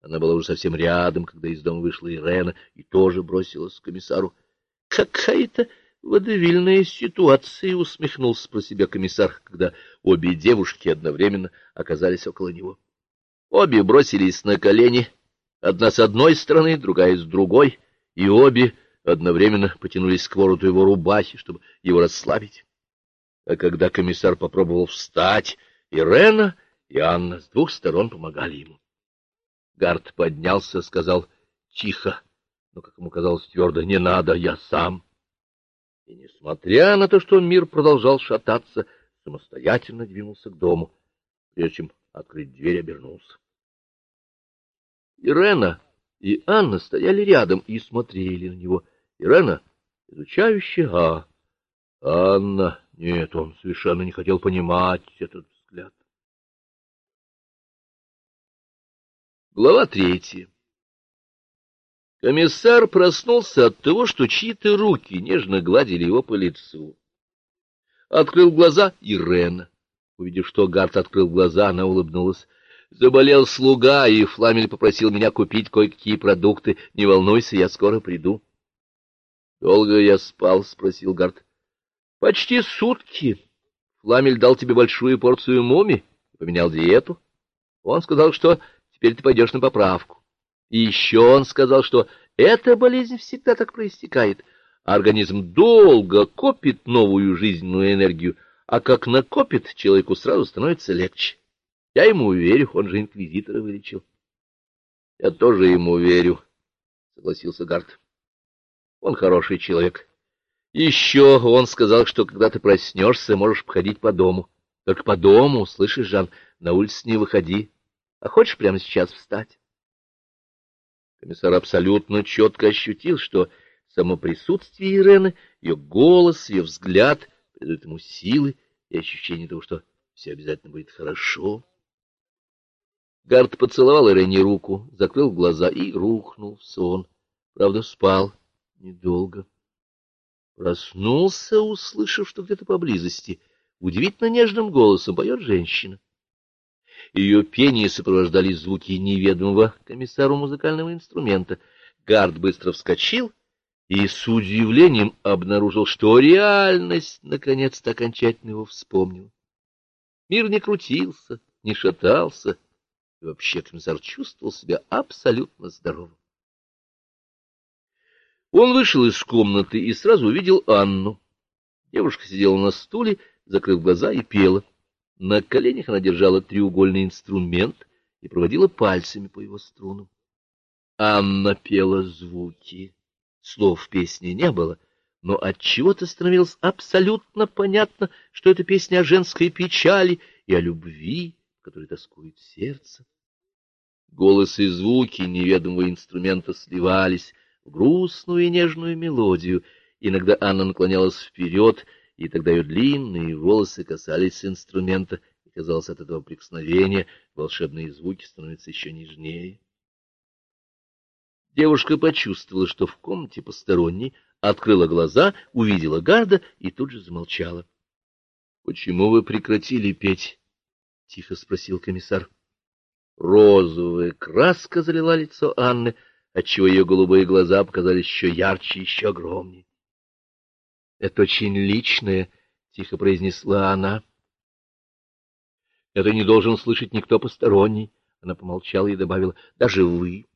Она была уже совсем рядом, когда из дома вышла Ирена и тоже бросилась к комиссару. — Какая-то водевильная ситуация, — усмехнулся про себя комиссар, когда обе девушки одновременно оказались около него. Обе бросились на колени, одна с одной стороны, другая с другой, и обе одновременно потянулись к вороту его рубахи, чтобы его расслабить. А когда комиссар попробовал встать, Ирена и Анна с двух сторон помогали ему. Гард поднялся, сказал тихо, но, как ему казалось твердо, не надо, я сам. И, несмотря на то, что мир продолжал шататься, самостоятельно двинулся к дому, прежде чем открыть дверь, обернулся. Ирена и Анна стояли рядом и смотрели на него. Ирена изучающе, а Анна... Нет, он совершенно не хотел понимать этот взгляд. Глава третья. Комиссар проснулся от того, что чьи-то руки нежно гладили его по лицу. Открыл глаза Ирена. Увидев, что Гарт открыл глаза, она улыбнулась. Заболел слуга, и Фламель попросил меня купить кое-какие продукты. Не волнуйся, я скоро приду. — Долго я спал? — спросил Гарт. — Почти сутки. Фламель дал тебе большую порцию муми поменял диету. Он сказал, что Теперь ты пойдешь на поправку. И еще он сказал, что эта болезнь всегда так проистекает. Организм долго копит новую жизненную энергию, а как накопит, человеку сразу становится легче. Я ему верю, он же инквизитора вылечил. — Я тоже ему верю, — согласился Гарт. — Он хороший человек. Еще он сказал, что когда ты проснешься, можешь походить по дому. Только по дому, слышишь, Жан, на улице не выходи, а хочешь прямо сейчас встать? Комиссар абсолютно четко ощутил, что само присутствие Ирены, ее голос, ее взгляд придают ему силы и ощущение того, что все обязательно будет хорошо. Гард поцеловал Ирене руку, закрыл глаза и рухнул в сон. Правда, спал недолго. Проснулся, услышав, что где-то поблизости удивительно нежным голосом поет женщина. Ее пение сопровождали звуки неведомого комиссару музыкального инструмента. Гард быстро вскочил и с удивлением обнаружил, что реальность наконец-то окончательно его вспомнила. Мир не крутился, не шатался, и вообще комиссар чувствовал себя абсолютно здоровым. Он вышел из комнаты и сразу увидел Анну. Девушка сидела на стуле, закрыв глаза, и пела. На коленях она держала треугольный инструмент и проводила пальцами по его струнам. Анна пела звуки. Слов в песне не было, но от чего то становилось абсолютно понятно, что это песня о женской печали и о любви, которой тоскует сердце. Голос и звуки неведомого инструмента сливались в грустную и нежную мелодию. Иногда Анна наклонялась вперед и тогда ее длинные волосы касались инструмента, и, казалось, от этого прикосновения волшебные звуки становятся еще нежнее. Девушка почувствовала, что в комнате посторонний, открыла глаза, увидела Гарда и тут же замолчала. — Почему вы прекратили петь? — тихо спросил комиссар. Розовая краска залила лицо Анны, отчего ее голубые глаза показались еще ярче, еще огромнее. — Это очень личное, — тихо произнесла она. — Это не должен слышать никто посторонний. Она помолчала и добавила, — даже вы.